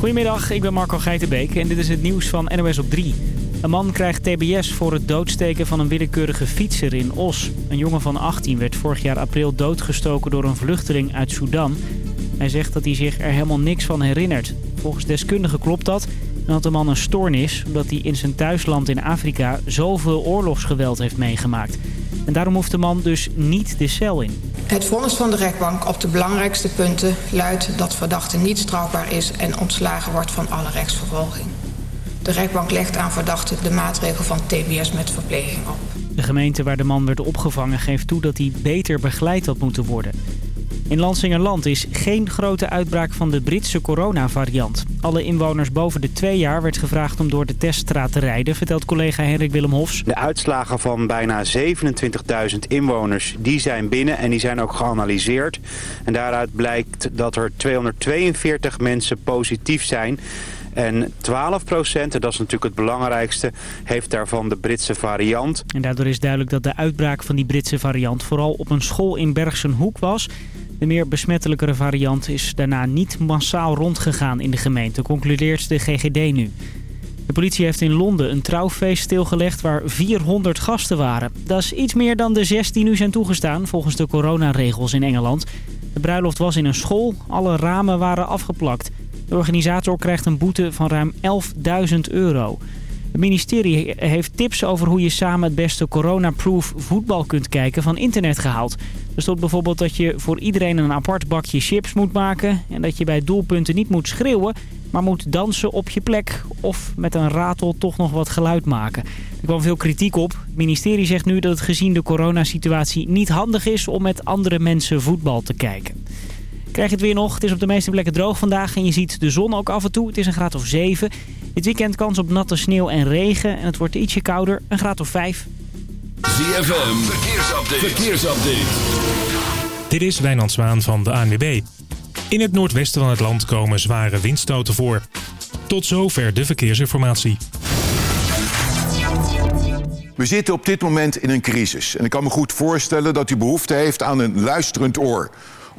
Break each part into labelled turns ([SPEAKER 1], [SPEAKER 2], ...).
[SPEAKER 1] Goedemiddag, ik ben Marco Geitenbeek en dit is het nieuws van NOS op 3. Een man krijgt tbs voor het doodsteken van een willekeurige fietser in Os. Een jongen van 18 werd vorig jaar april doodgestoken door een vluchteling uit Sudan. Hij zegt dat hij zich er helemaal niks van herinnert. Volgens deskundigen klopt dat en had de man een stoornis... omdat hij in zijn thuisland in Afrika zoveel oorlogsgeweld heeft meegemaakt. En daarom hoeft de man dus niet de cel in.
[SPEAKER 2] Het vonnis van de rechtbank op de belangrijkste punten luidt dat verdachte niet strafbaar is en ontslagen wordt van alle rechtsvervolging. De rechtbank legt aan verdachte de maatregel van TBS met verpleging op.
[SPEAKER 1] De gemeente waar de man werd opgevangen geeft toe dat hij beter begeleid had moeten worden. In Lansingerland is geen grote uitbraak van de Britse coronavariant. Alle inwoners boven de twee jaar werd gevraagd om door de teststraat te rijden, vertelt collega Henrik Willem Hofs.
[SPEAKER 3] De uitslagen van bijna 27.000 inwoners die zijn binnen en die zijn ook geanalyseerd. En daaruit blijkt dat er 242 mensen positief zijn. En 12 procent, en dat is natuurlijk het belangrijkste, heeft daarvan de Britse variant.
[SPEAKER 1] En daardoor is duidelijk dat de uitbraak van die Britse variant vooral op een school in Bergsenhoek was. De meer besmettelijkere variant is daarna niet massaal rondgegaan in de gemeente, concludeert de GGD nu. De politie heeft in Londen een trouwfeest stilgelegd waar 400 gasten waren. Dat is iets meer dan de 6 die nu zijn toegestaan volgens de coronaregels in Engeland. De bruiloft was in een school, alle ramen waren afgeplakt. De organisator krijgt een boete van ruim 11.000 euro. Het ministerie heeft tips over hoe je samen het beste coronaproof voetbal kunt kijken van internet gehaald. Er stond bijvoorbeeld dat je voor iedereen een apart bakje chips moet maken... en dat je bij doelpunten niet moet schreeuwen, maar moet dansen op je plek... of met een ratel toch nog wat geluid maken. Er kwam veel kritiek op. Het ministerie zegt nu dat het gezien de coronasituatie niet handig is... om met andere mensen voetbal te kijken. Krijg je het weer nog. Het is op de meeste plekken droog vandaag en je ziet de zon ook af en toe. Het is een graad of 7. Dit weekend kans op natte sneeuw en regen en het wordt ietsje kouder, een graad of 5.
[SPEAKER 4] ZFM, verkeersupdate. verkeersupdate.
[SPEAKER 5] Dit is Wijnand Zwaan van de ANWB. In het noordwesten van het land komen zware windstoten voor. Tot zover de verkeersinformatie.
[SPEAKER 6] We zitten op dit moment in een crisis. En ik kan me goed voorstellen dat u behoefte heeft aan een luisterend oor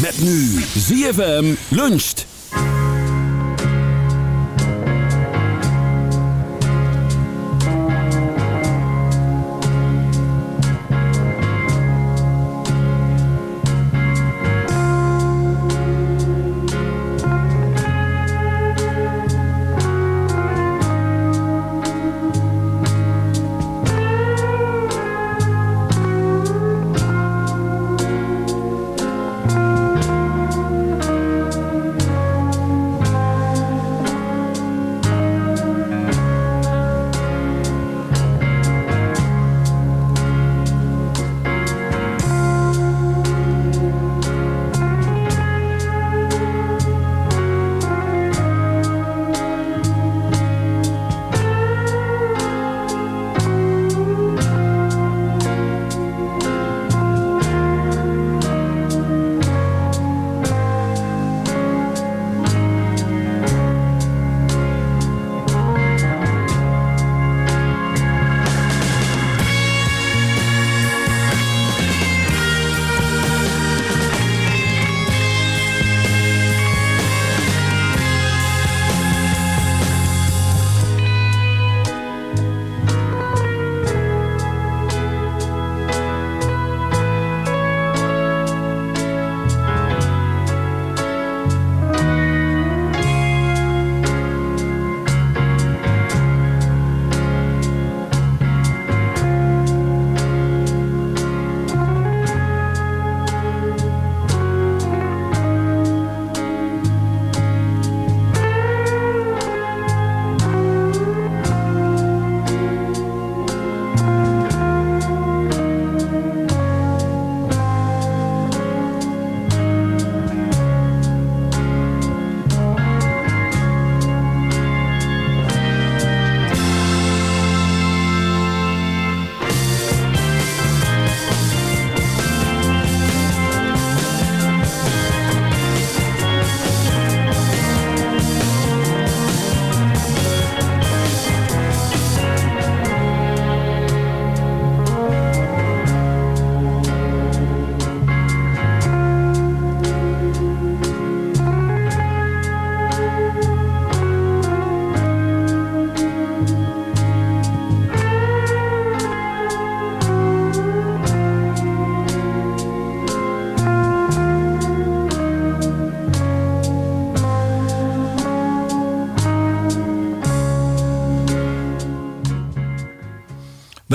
[SPEAKER 4] Met nu ZFM luncht.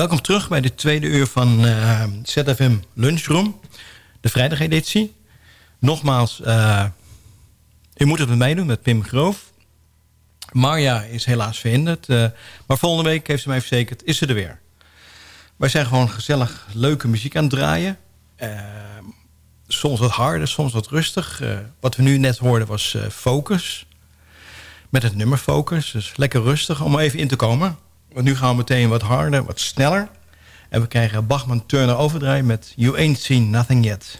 [SPEAKER 7] Welkom terug bij de tweede uur van uh, ZFM Lunchroom. De vrijdageditie. Nogmaals, uh, u moet het met mij doen, met Pim Groof. Marja is helaas verhinderd. Uh, maar volgende week, heeft ze mij verzekerd, is ze er weer. Wij zijn gewoon gezellig leuke muziek aan het draaien. soms wat harder, soms wat rustig. wat we nu net hoorden was Focus. Met het nummer Focus. Dus lekker rustig om even in te komen. Want nu gaan we meteen wat harder, wat sneller. En we krijgen Bachman Turner Overdrive met You Ain't Seen Nothing Yet.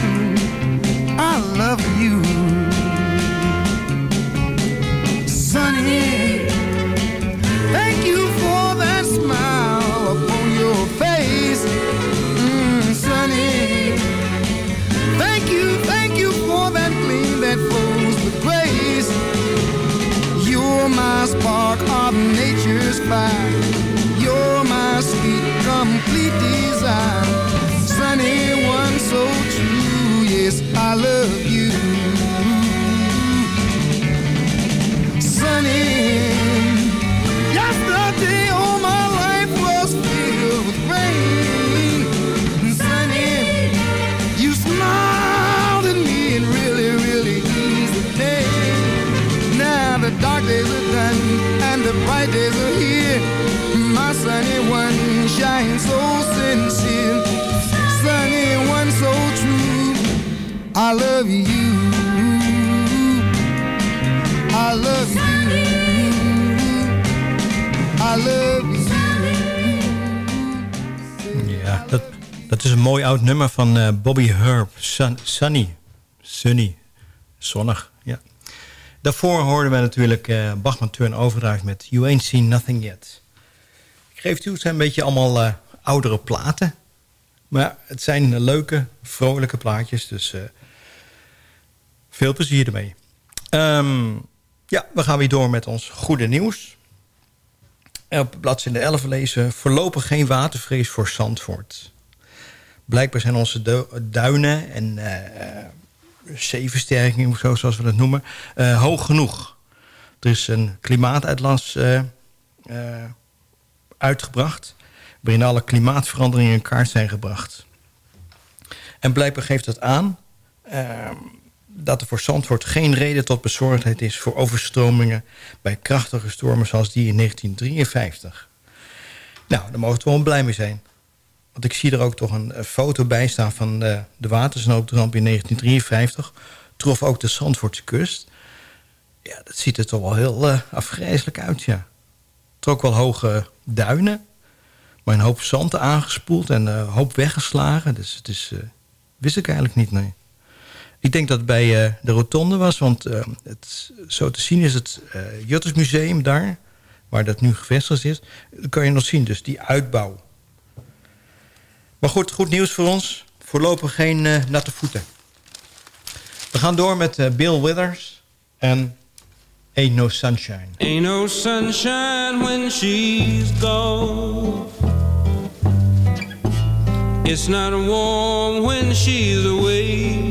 [SPEAKER 8] Fire. You're my sweet, complete desire. Sunny, one so true. Yes, I love I love you. I love you. I love you.
[SPEAKER 9] Ja, dat, dat is een mooi oud nummer van eh, Bobby Herb. Sun, sunny. Sunny. Zonnig, ja. Daarvoor hoorden we natuurlijk uh, Bachman Turn Overdrive met You Ain't Seen Nothing Yet. Ik geef toe, het zijn een beetje allemaal eh, oudere platen. Maar het zijn leuke, vrolijke plaatjes. Dus veel plezier ermee. Ehm, ja, we gaan weer door met ons goede nieuws. Op bladzijde 11 lezen... voorlopig geen watervrees voor Zandvoort. Blijkbaar zijn onze du duinen en uh, zeeversterking... Zo, zoals we dat noemen, uh, hoog genoeg. Er is een klimaateitlans uh, uitgebracht... waarin alle klimaatveranderingen in kaart zijn gebracht. En blijkbaar geeft dat aan ehm, dat er voor Zandvoort geen reden tot bezorgdheid is... voor overstromingen bij krachtige stormen zoals die in 1953. Nou, daar mogen we wel blij mee zijn. Want ik zie er ook toch een foto bij staan van de, de watersnoodramp in 1953. Trof ook de Zandvoortse kust. Ja, dat ziet er toch wel heel uh, afgrijzelijk uit, ja. Trok wel hoge duinen. Maar een hoop zand aangespoeld en een hoop weggeslagen. Dus is, uh, wist ik eigenlijk niet, nee. Ik denk dat bij uh, de rotonde was, want het, zo te zien is het uh, Juttersmuseum daar, waar dat nu gevestigd is. Dat kan je nog zien, dus die uitbouw. Maar goed, goed nieuws voor ons. Voorlopig geen natte voeten. We gaan door met Bill Withers en Ain't No Sunshine.
[SPEAKER 10] Ain't no sunshine when she's gone. It's not warm when she's away.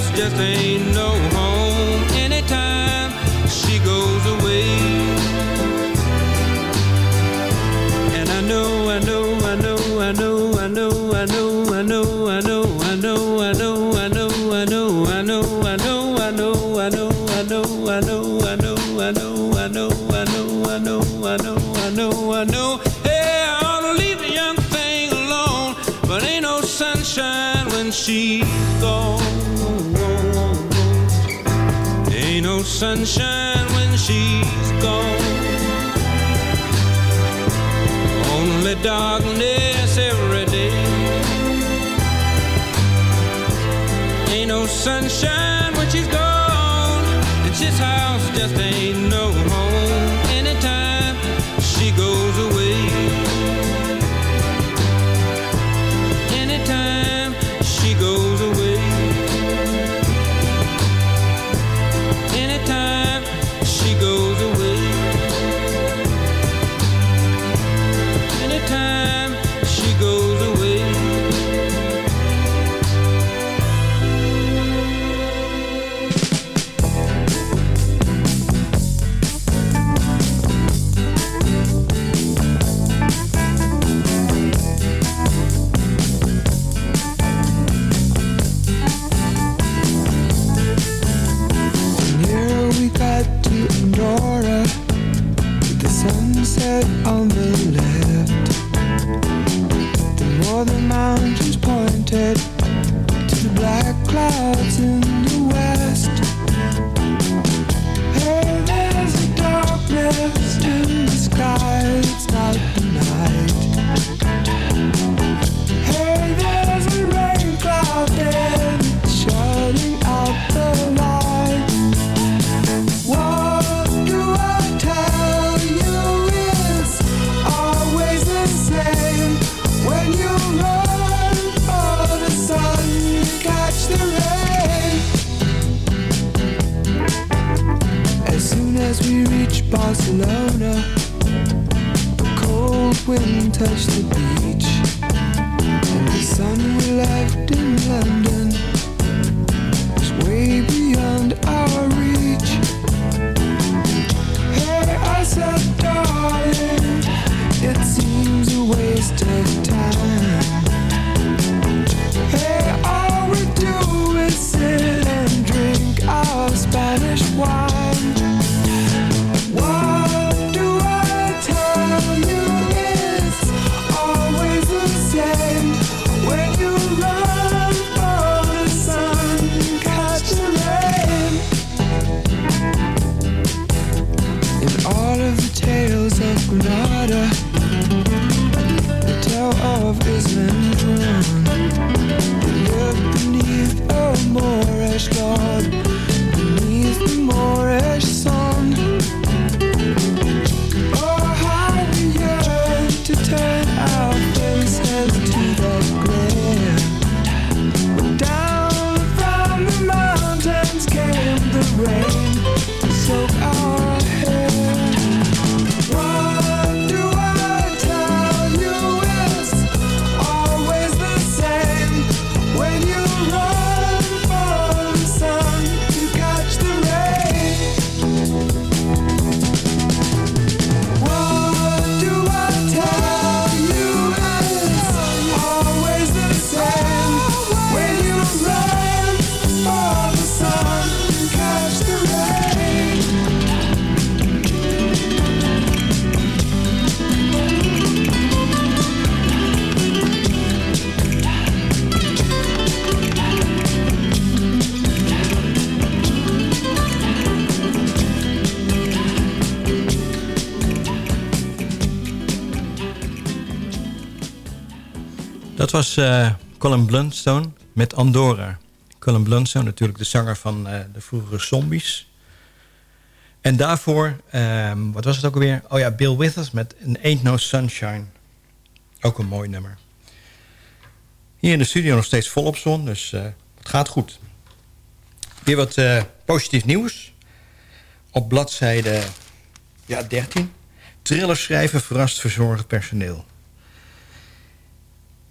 [SPEAKER 10] house just ain't no home sunshine when she's gone.
[SPEAKER 11] Only darkness every day. Ain't no sunshine.
[SPEAKER 12] Of the tales of Granada, the tale of Islam drawn. They lived beneath a Moorish god,
[SPEAKER 9] Dat was eh Colin Blunstone met Andorra. Colin Blunstone, natuurlijk de zanger van eh, de vroegere Zombies. En daarvoor, ehm, wat was het ook alweer? Oh ja, Bill Withers met An Ain't No Sunshine. Ook een mooi nummer. Hier in de studio nog steeds volop zon, dus eh, het gaat goed. Weer wat positief nieuws. Op bladzijde ja, 13. Trillers schrijven verrast verzorgd personeel.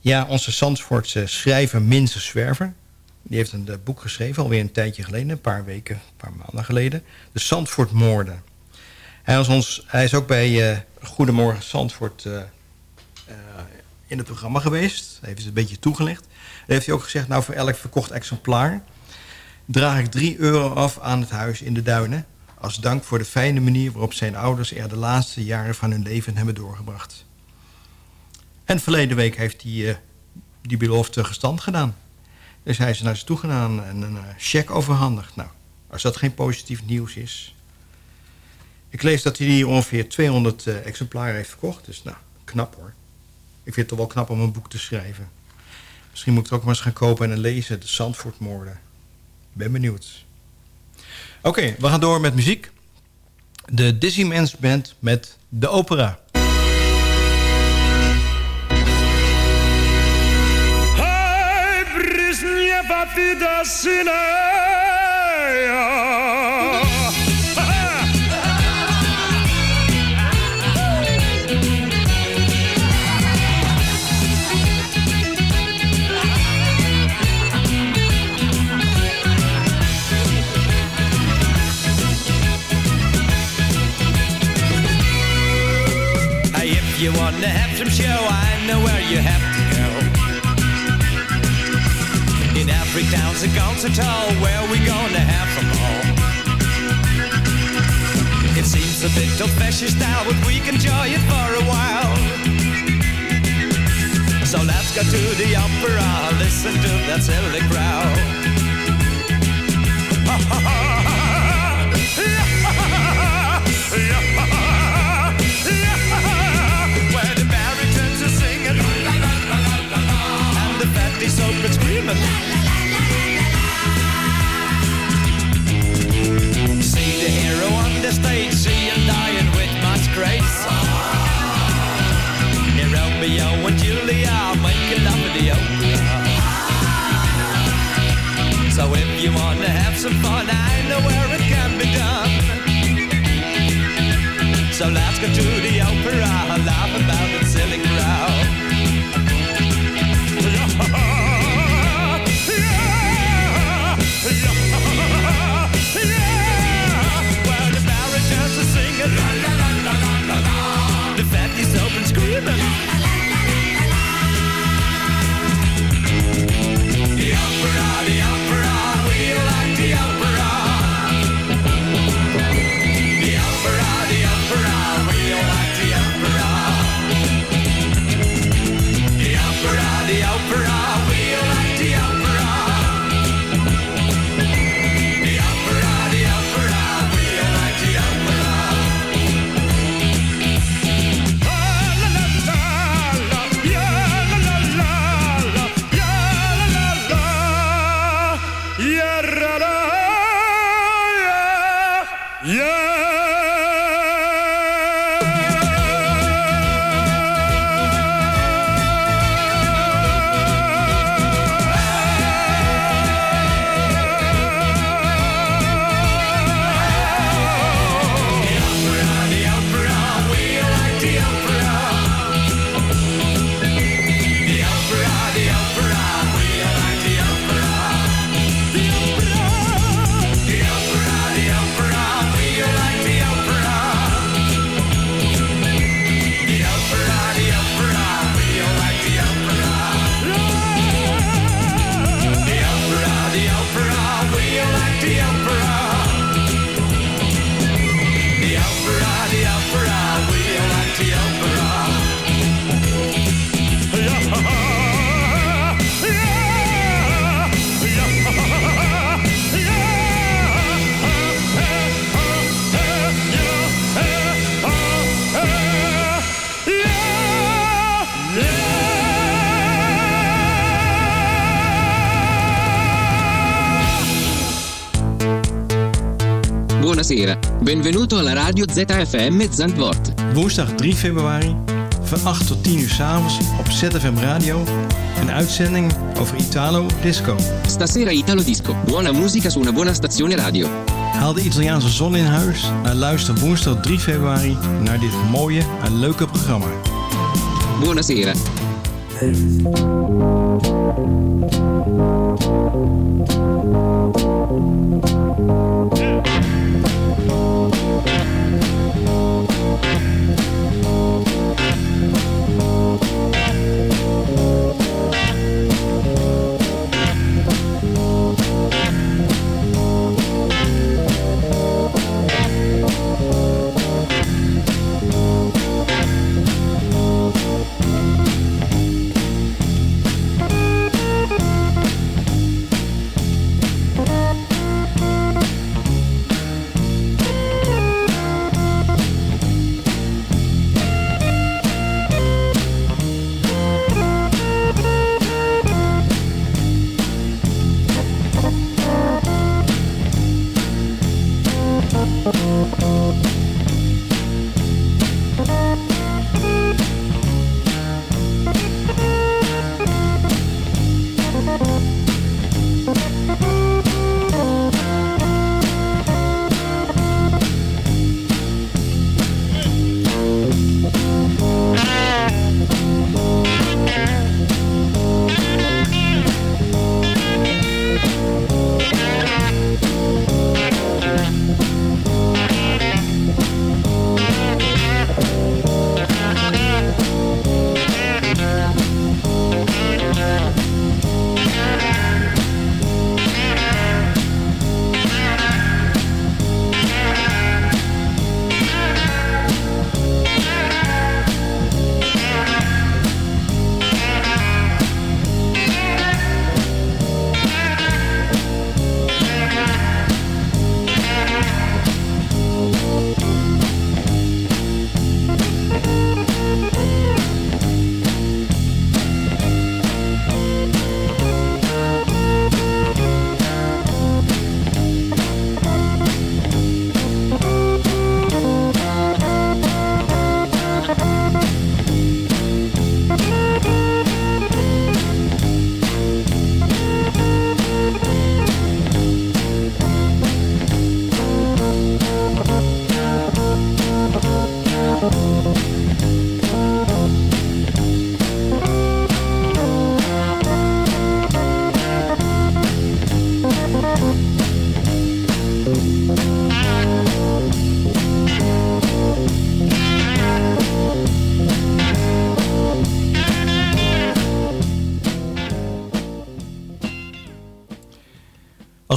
[SPEAKER 9] Ja, onze Zandvoortse schrijver Minze Zwerver... die heeft een eh, boek geschreven, alweer een tijdje geleden... een paar weken, een paar maanden geleden. De Zandvoortmoorden. Hij, was ons, hij is ook bij eh, Goedemorgen Zandvoort eh, in het programma geweest. Hij heeft het een beetje toegelicht. Daar heeft hij ook gezegd... nou, voor elk verkocht exemplaar... draag ik 3 euro af aan het huis in de Duinen... als dank voor de fijne manier waarop zijn ouders... er de laatste jaren van hun leven hebben doorgebracht. En verleden week heeft hij eh, die belofte gestand gedaan. Dus hij is naar ze toe gedaan en een uh, cheque overhandigd. Nou, als dat geen positief nieuws is. Ik lees dat hij die ongeveer 200 uh, exemplaren heeft verkocht. Dus nou, knap hoor. Ik vind het toch wel knap om een boek te schrijven. Misschien moet ik het ook maar eens gaan kopen en lezen. De Zandvoortmoorden. Ben benieuwd. Oké, we gaan door met muziek. De Dizzy Mans Band met de opera.
[SPEAKER 7] You want to have some show, I know where you have In every town's a concert hall where we gonna have them all. It seems a bit old-fashioned style, but we can enjoy it for a while. So let's go to the opera, listen to that silly crowd. Where some fun, I know where it can be done. So let's go to the opera, laugh about the silly crowd.
[SPEAKER 13] Buonasera, benvenuto alla radio ZFM Zandvoort.
[SPEAKER 9] Woensdag 3 februari van 8 tot 10 uur s'avonds op ZFM Radio een uitzending over Italo Disco.
[SPEAKER 13] Stasera Italo Disco, buona musica su una buona stazione radio.
[SPEAKER 9] Haal de Italiaanse zon in huis en luister woensdag 3 februari naar dit mooie en leuke programma.
[SPEAKER 13] Buonasera. Hey.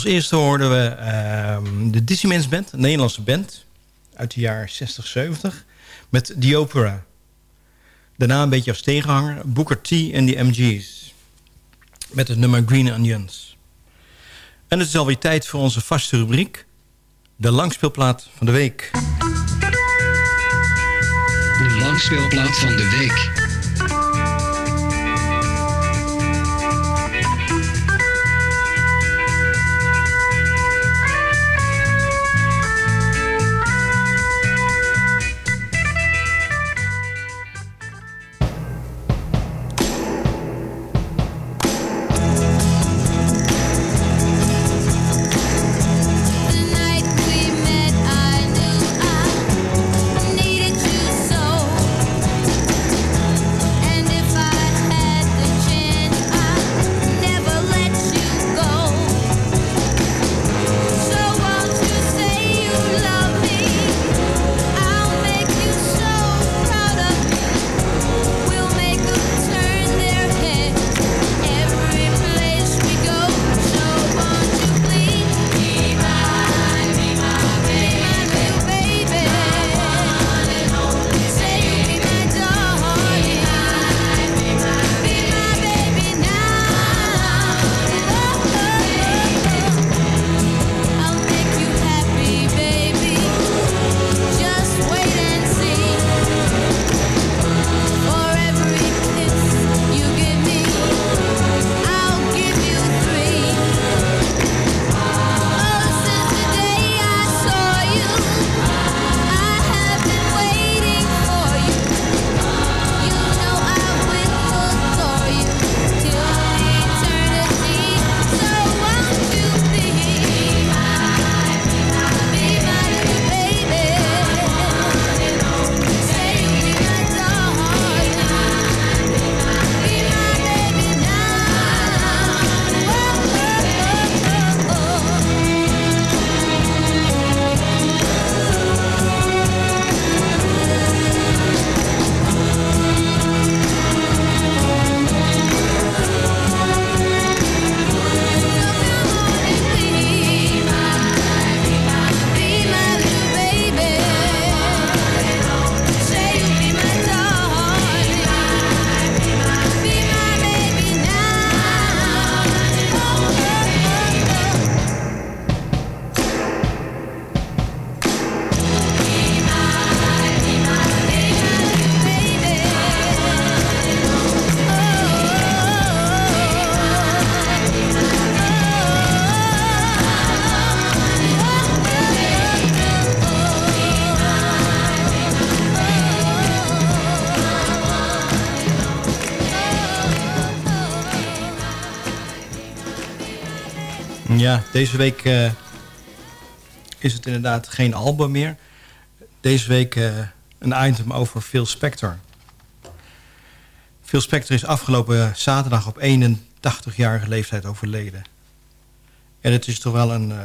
[SPEAKER 9] Als eerste hoorden we ehm, de Dissimens Band, een Nederlandse band uit de jaren 60, 70, met The Opera. Daarna een beetje als tegenhanger Booker T en de MG's met het nummer Green Onions. En het is alweer tijd voor onze vaste rubriek, de langspeelplaat van de week.
[SPEAKER 14] De langspeelplaat van de week.
[SPEAKER 9] Deze week uh, is het inderdaad geen album meer. Deze week uh, een item over Phil Spector. Phil Spector is afgelopen zaterdag op 81-jarige leeftijd overleden. En het is toch wel een uh,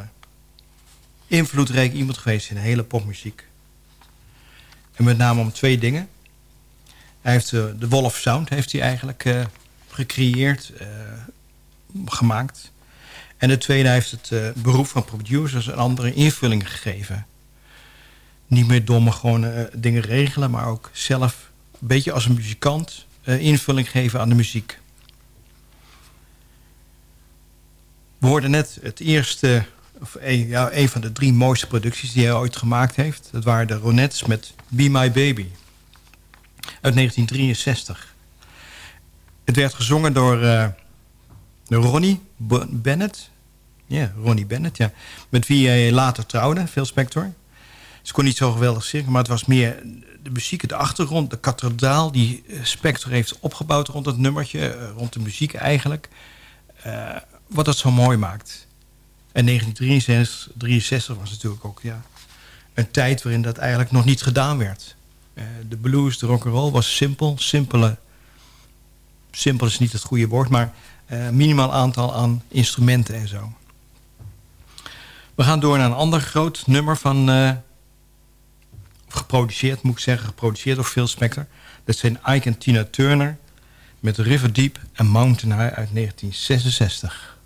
[SPEAKER 9] invloedrijk iemand geweest in de hele popmuziek. En met name om twee dingen. Hij heeft de Wolf Sound heeft hij eigenlijk gecreëerd, gemaakt. En de tweede heeft het beroep van producers een andere invulling gegeven. Niet meer domme gewoon dingen regelen, maar ook zelf een beetje als een muzikant invulling geven aan de muziek. We hoorden net het eerste, of een, ja, een van de drie mooiste producties die hij ooit gemaakt heeft. Dat waren de Ronettes met Be My Baby. Uit 1963. Het werd gezongen door, Ronnie Bennett. Ja, Ronnie Bennett, ja. Met wie hij later trouwde, Phil Spector. Ze kon niet zo geweldig zingen, maar het was meer de muziek, de achtergrond, de kathedraal die Spector heeft opgebouwd rond het nummertje, rond de muziek eigenlijk. Uh, wat dat zo mooi maakt. En 1963 was natuurlijk ook ja, een tijd waarin dat eigenlijk nog niet gedaan werd. Uh, de blues, de rock'n'roll was simpel. Simpele, simpel is niet het goede woord, maar minimaal aantal aan instrumenten en zo. We gaan door naar een ander groot nummer van... Uh, geproduceerd, moet ik zeggen, geproduceerd door Phil Spector. Dat zijn Ike en Tina Turner met River Deep en Mountain High uit 1966.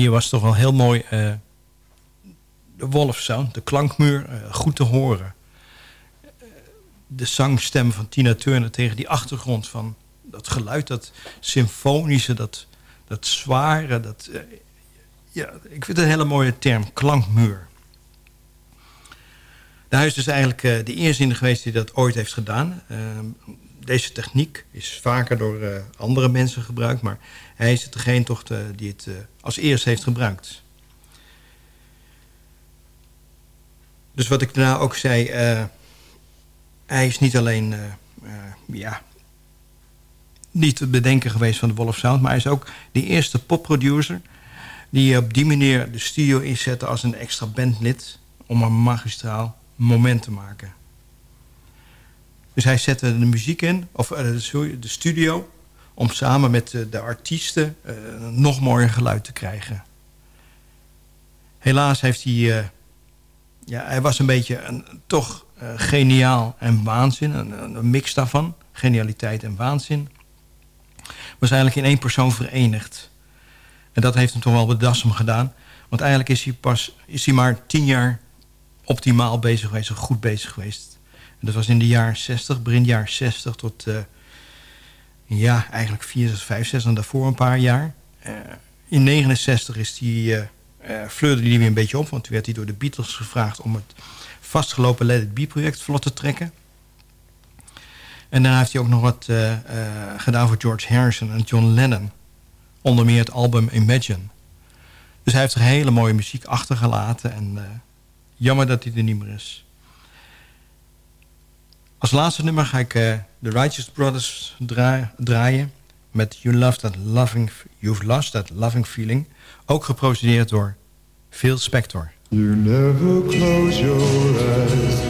[SPEAKER 9] Hier was toch wel heel mooi eh, de wolfsound, de klankmuur, eh, goed te horen. De zangstem van Tina Turner tegen die achtergrond van dat geluid, dat symfonische, dat, dat zware. Dat, eh, ja, ik vind het een hele mooie term, klankmuur. Hij is dus eigenlijk de eerste geweest die dat ooit heeft gedaan. Uh, deze techniek is vaker door andere mensen gebruikt... maar hij is het degene toch de, die het als eerste heeft gebruikt. Dus wat ik daarna ook zei... hij is niet alleen ja, niet te bedenken geweest van de Wolf Sound... maar hij is ook de eerste popproducer... die op die manier de studio inzette als een extra bandlid... om een magistraal moment te maken. Dus hij zette de muziek in, of de studio... om samen met de, de artiesten uh, nog mooier geluid te krijgen. Helaas heeft hij... Uh, ja, hij was een beetje een, toch geniaal en waanzin. Een, een, mix daarvan. Genialiteit en waanzin. Was eigenlijk in één persoon verenigd. En dat heeft hem toch wel bedassem gedaan. Want eigenlijk is hij, pas, is hij maar tien jaar optimaal bezig geweest, goed bezig geweest. En dat was in de jaren 60, begin jaren 60 tot, ja, eigenlijk 64, 65 en daarvoor een paar jaar. Uh, in 69 is die, uh, fleurde hij weer een beetje op, want toen werd hij door de Beatles gevraagd om het vastgelopen Let It Be project vlot te trekken. En daarna heeft hij ook nog wat gedaan voor George Harrison en John Lennon. Onder meer het album Imagine. Dus hij heeft er hele mooie muziek achtergelaten en Jammer dat hij er niet meer is. Als laatste nummer ga ik The Righteous Brothers dra draaien... met you, love that loving, You've Lost That Loving Feeling... ook geproduceerd door Phil Spector.
[SPEAKER 15] You never close your eyes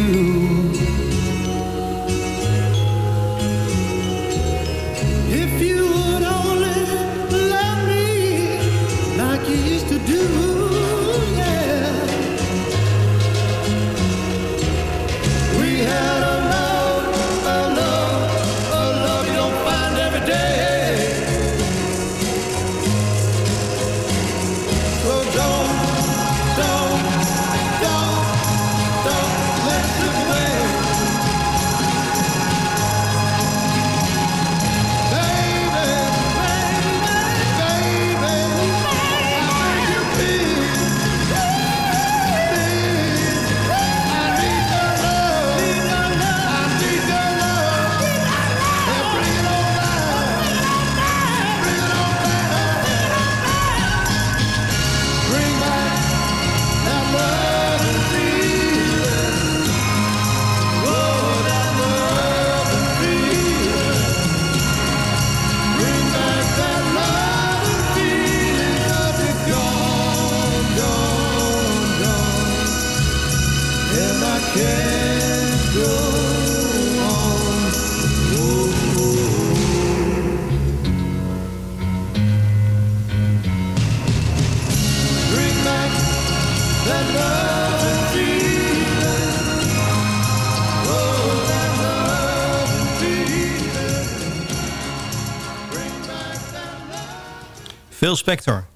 [SPEAKER 9] Phil Spector.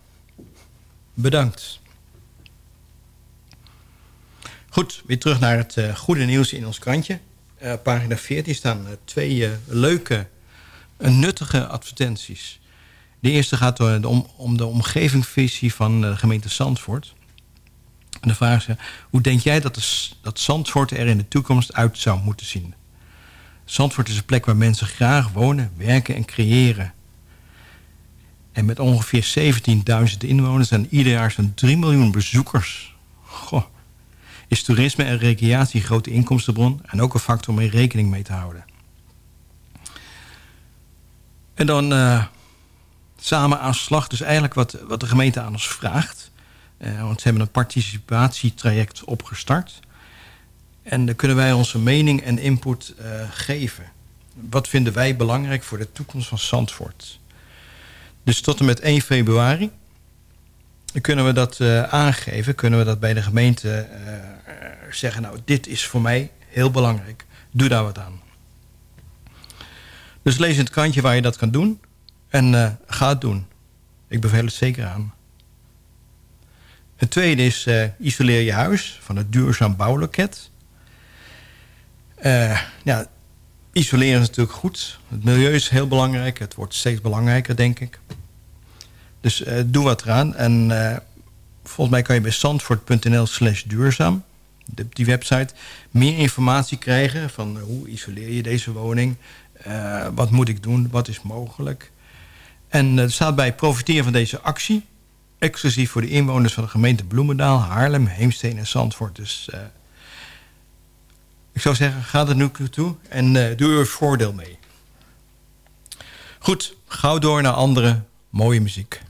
[SPEAKER 9] Bedankt. Goed, weer terug naar het eh, goede nieuws in ons krantje. Eh, pagina 14 staan eh, twee leuke, nuttige advertenties. De eerste gaat om, om de omgevingsvisie van de gemeente Zandvoort. En de vraag is, hoe denk jij dat, de, dat Zandvoort er in de toekomst uit zou moeten zien? Zandvoort is een plek waar mensen graag wonen, werken en creëren. En met ongeveer 17.000 inwoners en ieder jaar zo'n 3 miljoen bezoekers. Goh. Is toerisme en recreatie een grote inkomstenbron en ook een factor om er rekening mee te houden. En dan eh, samen aan slag, dus eigenlijk wat, wat de gemeente aan ons vraagt. Eh, want ze hebben een participatietraject opgestart. En dan kunnen wij onze mening en input eh, geven. Wat vinden wij belangrijk voor de toekomst van Zandvoort? Dus tot en met 1 februari kunnen we dat eh, aangeven. Kunnen we dat bij de gemeente eh, zeggen... nou, dit is voor mij heel belangrijk. Doe daar wat aan. Dus lees in het krantje waar je dat kan doen. En eh, ga het doen. Ik beveel het zeker aan. Het tweede is eh, isoleer je huis van het duurzaam bouwloket. Eh, ja, isoleren is natuurlijk goed. Het milieu is heel belangrijk. Het wordt steeds belangrijker, denk ik. Dus eh, doe wat eraan. En eh, volgens mij kan je bij zandvoort.nl slash duurzaam... die website, meer informatie krijgen... van eh, hoe isoleer je deze woning... wat moet ik doen, wat is mogelijk. En er staat bij profiteer van deze actie... exclusief voor de inwoners van de gemeente Bloemendaal... Haarlem, Heemsteen en Zandvoort. Dus ik zou zeggen, ga er nu toe en eh, doe er voordeel mee. Goed, gauw door naar andere mooie muziek.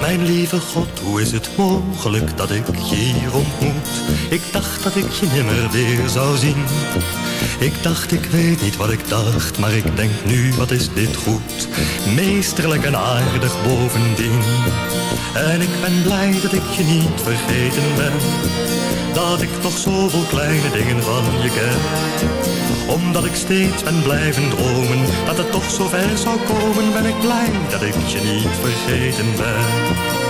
[SPEAKER 16] Mijn lieve God, hoe is het mogelijk dat ik je hier ontmoet? Ik dacht dat ik je nimmer weer zou zien. Ik dacht, ik weet niet wat ik dacht, maar ik denk nu, wat is dit goed? Meesterlijk en aardig bovendien. En ik ben blij dat ik je niet vergeten ben. Dat ik nog zoveel kleine dingen van je ken omdat ik steeds ben blijven dromen Dat het toch zo ver zou komen Ben ik blij dat ik je niet vergeten ben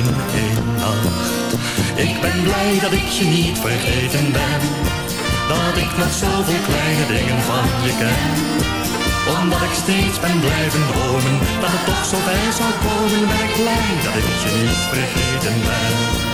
[SPEAKER 16] In één nacht. Ik ben blij dat ik je niet vergeten ben. Dat ik nog zoveel kleine dingen van je ken. Omdat ik steeds ben blijven dromen Dat het toch zo bij zou komen Ben blij dat ik je niet vergeten ben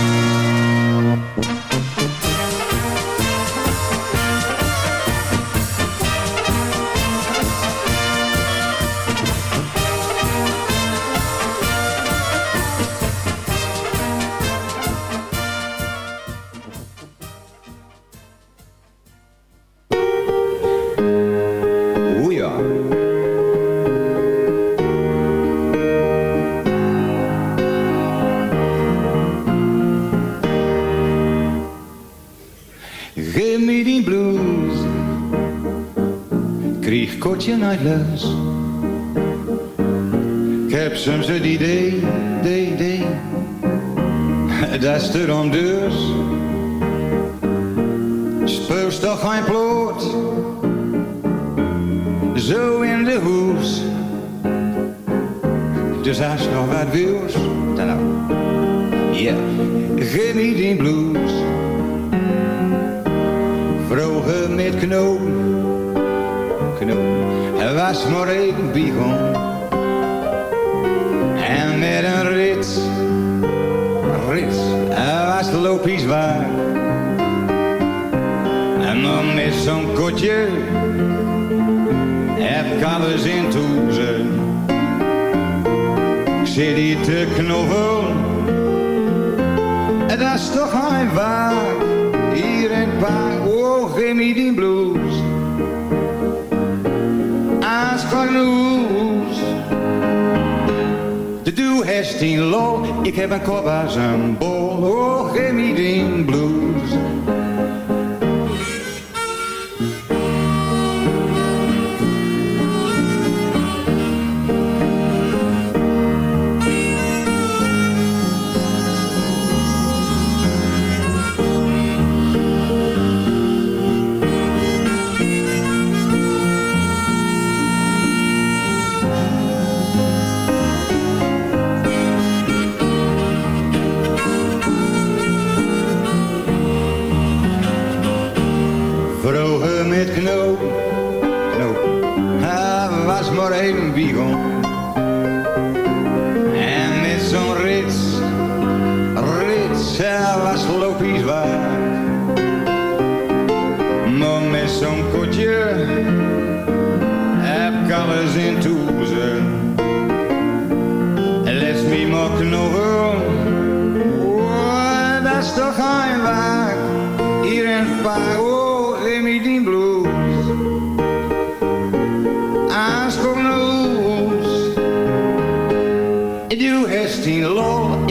[SPEAKER 17] Ik heb soms het idee, idee, idee. Dat is om dus. Speus toch geen ploot. Zo in de hoes. Dus als nog wat wils, dan nou. Ja, me die blues. Vroeger met knopen. Even begon. En met een rits, rits. Was lopisch waar. En dan met zo'n kotje. Heb ik alles in toezen. Ik zit hier te knoffen. En dat is toch geen waar. Hier het park, oh, geef me die De doe heeft tien lol, ik heb een kop als een bol. Oh, die blues.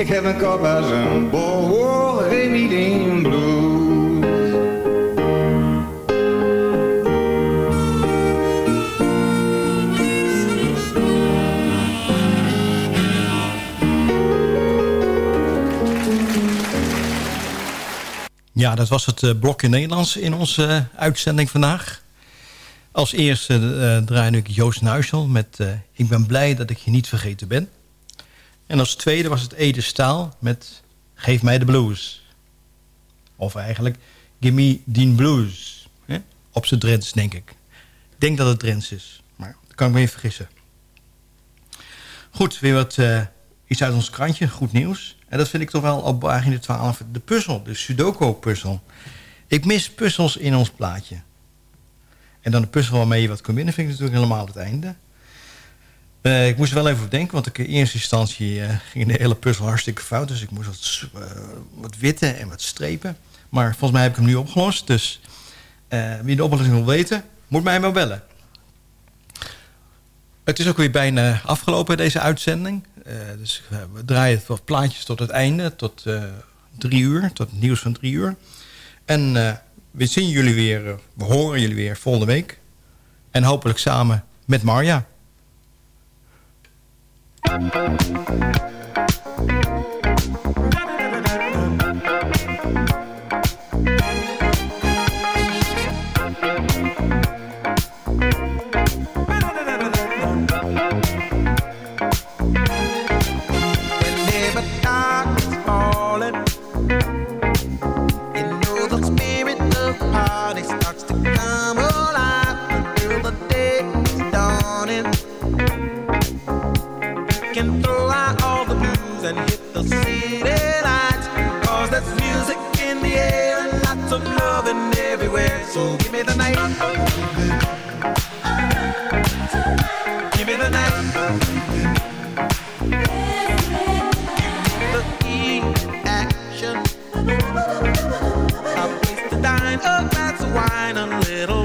[SPEAKER 17] Ik heb een kop als een bol. Blues.
[SPEAKER 9] Ja, dat was het eh, blokje Nederlands in onze eh, uitzending vandaag. Als eerste uh, draaide ik Joost Nuisel met eh, Ik ben blij dat ik je niet vergeten ben. En als tweede was het Ede Staal met Geef mij de blues. Of eigenlijk Give me Dean Blues. Hè? Op zijn Drents, denk ik. Ik denk dat het Drents is, maar dat kan ik me even vergissen. Goed, weer wat eh, iets uit ons krantje, goed nieuws. En dat vind ik toch wel op pagina 12, de puzzel, de Sudoku-puzzel. Ik mis puzzels in ons plaatje. En dan de puzzel waarmee je wat kan winnen, vind ik natuurlijk helemaal het einde. Eh, ik moest er wel even op denken, want ik in eerste instantie eh, ging de hele puzzel hartstikke fout. Dus ik moest wat, uh, wat witten en wat strepen. Maar volgens mij heb ik hem nu opgelost. Dus wie de oplossing wil weten, moet mij maar bellen. Het is ook weer bijna afgelopen, deze uitzending. dus we draaien wat plaatjes tot het einde, tot drie uur, tot het nieuws van drie uur. En we zien jullie weer, we horen jullie weer volgende week. En hopelijk samen met Marja.
[SPEAKER 7] Thank you. The city lights. Cause there's music in the air and lots of loving everywhere. So give me the night. Give me the night. the action. Dine, a glass of wine, a little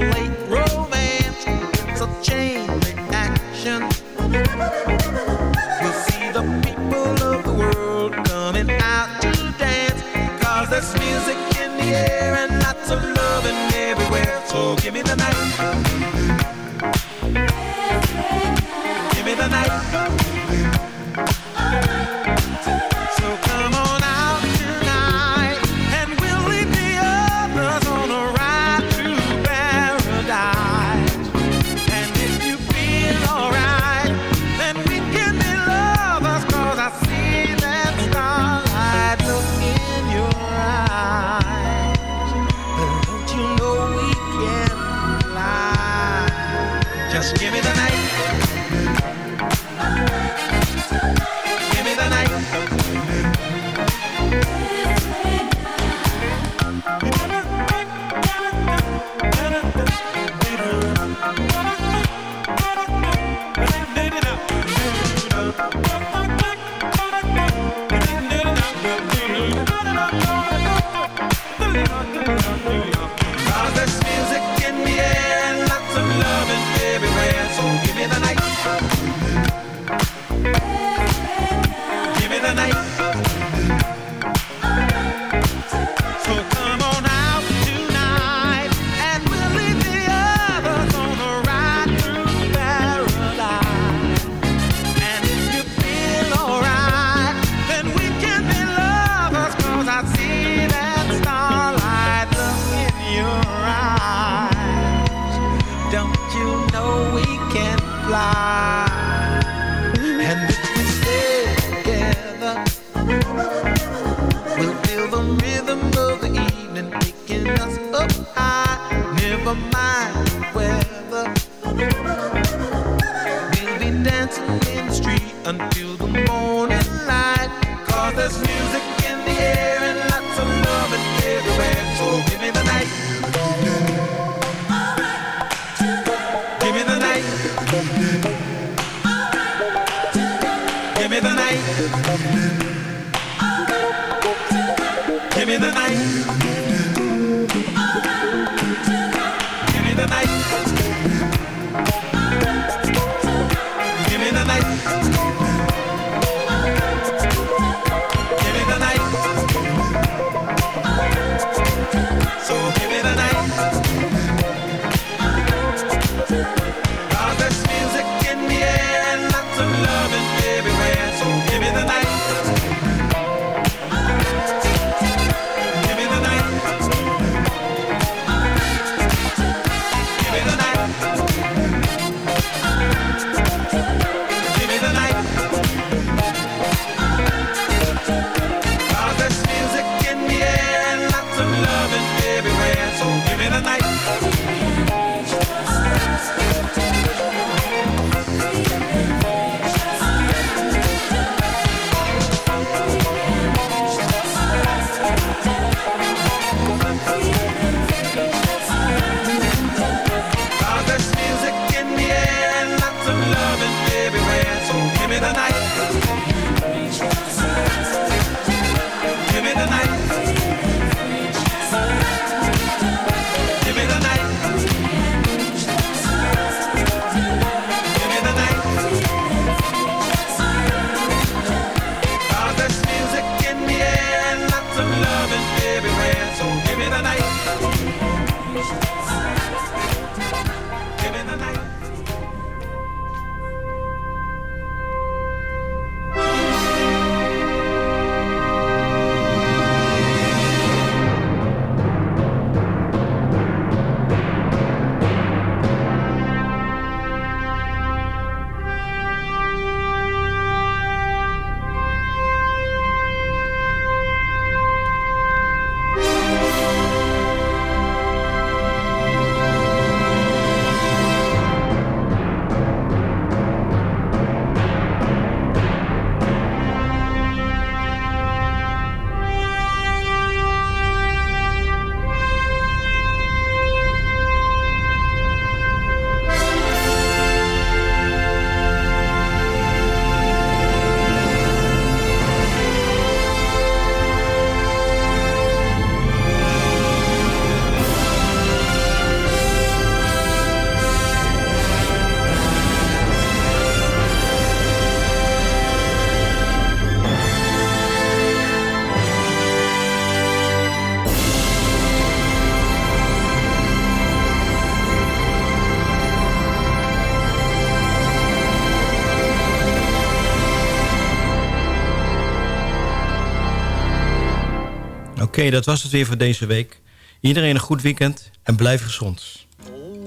[SPEAKER 9] Oké, dat was het weer voor deze week. Iedereen een goed weekend en blijf gezond.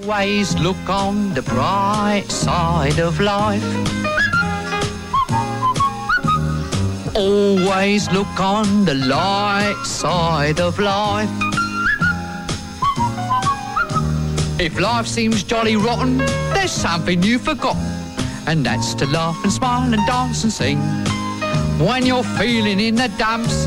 [SPEAKER 18] Always look on the bright side of life. Always look on the light side of life. If life seems jolly rotten, there's something you've forgotten, and that's to laugh and smile and dance and sing. When you're feeling in the dumps,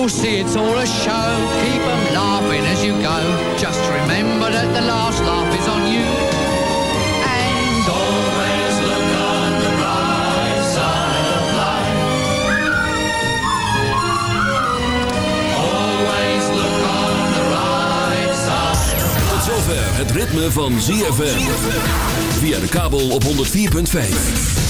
[SPEAKER 18] You'll see it's all a show, keep 'em laughing as you go. Just remember that the last laugh is on you. And always look on the bright side of life. Always look on the right side.
[SPEAKER 4] Tot zover het ritme van ZFM. Via de kabel op 104.5.